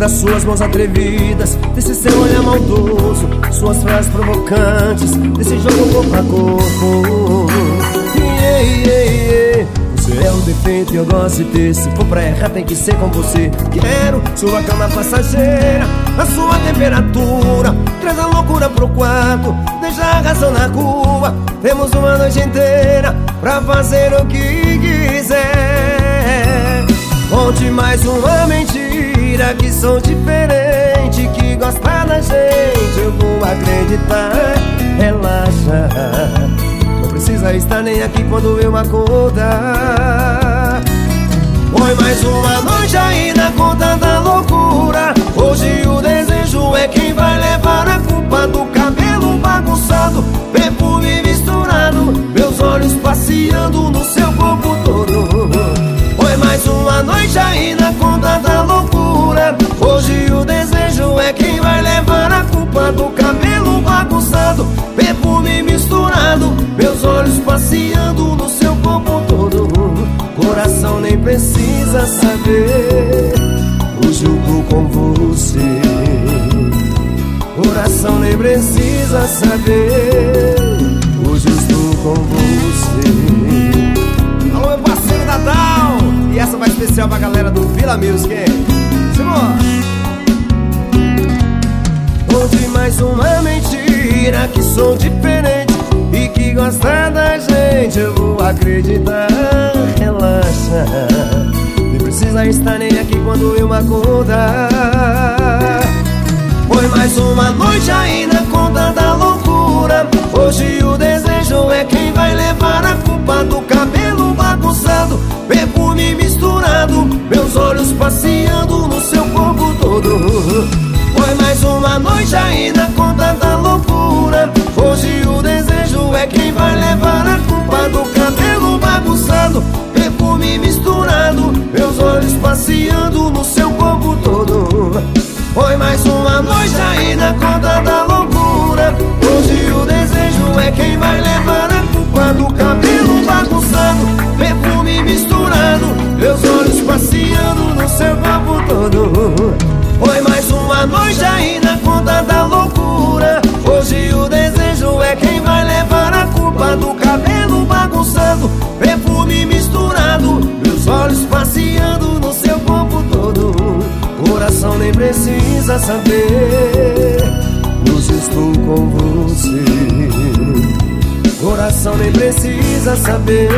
das suas mãos atrevidas, desse seu olhar maldoso, suas frases provocantes, desse jogo corpo a corpo. Você é um defeito e eu gosto de ter. Se for pra errar, tem que ser com você. Quero sua cama passageira, a sua temperatura. Traz a loucura pro quarto, deixa a razão na rua. Temos uma noite inteira pra fazer o que quiser. Conte mais uma mentira que sou diferente, que gosta da gente. Eu vou acreditar, relaxa. Não precisa estar nem aqui quando eu acordar. Foi mais uma noite aí na conta da loucura. A culpa do cabelo bagunçado, perfume misturado, meus olhos passeando no seu corpo todo. Coração nem precisa saber. Eu tô com você. Coração nem precisa saber. Hoje eu estou com você. Alô, meu parceiro Natal! E essa vai especial pra galera do Vila Music, hein? Simão! Mais uma mentira que sou diferente e que gosta da gente. Eu vou acreditar, relaxa. Nem precisa estar nem aqui quando eu acordar. Foi mais uma noite aí na conta da loucura. Hoje o desejo é quem vai levar a culpa do cabelo bagunçado, perfume misturado, meus olhos passeando Hoje o desejo é quem vai levar a culpa do cabelo bagunçado, perfume misturado, meus olhos passeando no seu corpo todo. Foi mais uma noite aí na conta da loucura. Hoje o desejo é quem vai levar a culpa do cabelo bagunçado, perfume misturado, meus olhos passeando no seu corpo todo. Foi mais uma noite Coração nem precisa saber. Hoje estou com você. Coração nem precisa saber.